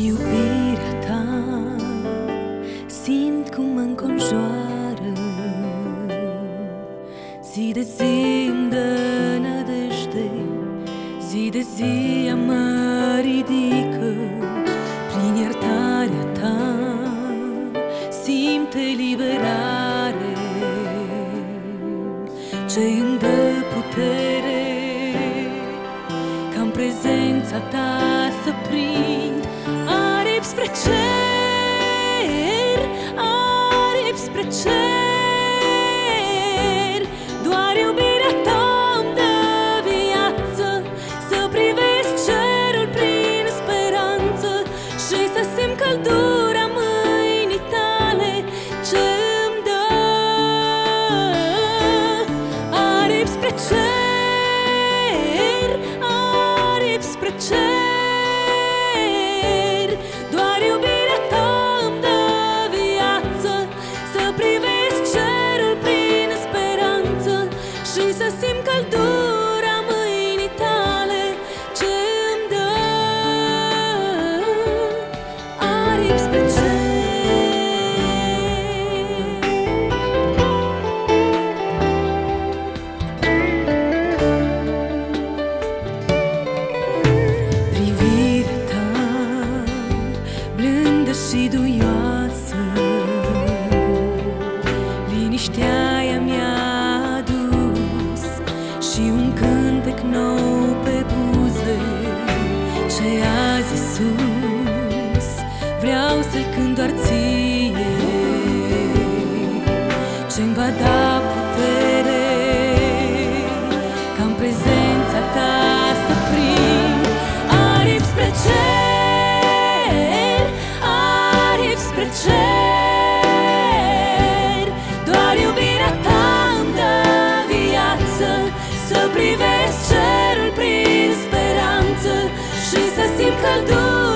Iubirea ta simt cum mă înconjoară. Zi de zi îmi dă nădejde Zi de zi mă ridică. Prin iertarea ta simt eliberare. Ce îmi dă putere ca prezența ta să prind Aripi spre cer, aripi spre cer. Doar iubirea ta îmi dă viață Să privesc cerul prin speranță Și să simt căldura mâinii tale Ce îmi dă. Aripi spre cer, aripi spre cer Și să simt să-l cânt doar ție Ce-mi va da putere ca în prezența ta să prind? Aripi spre cer, aripi spre cer. Doar iubirea ta îmi dă viață Să privesc cerul prin speranță Și să simt căldura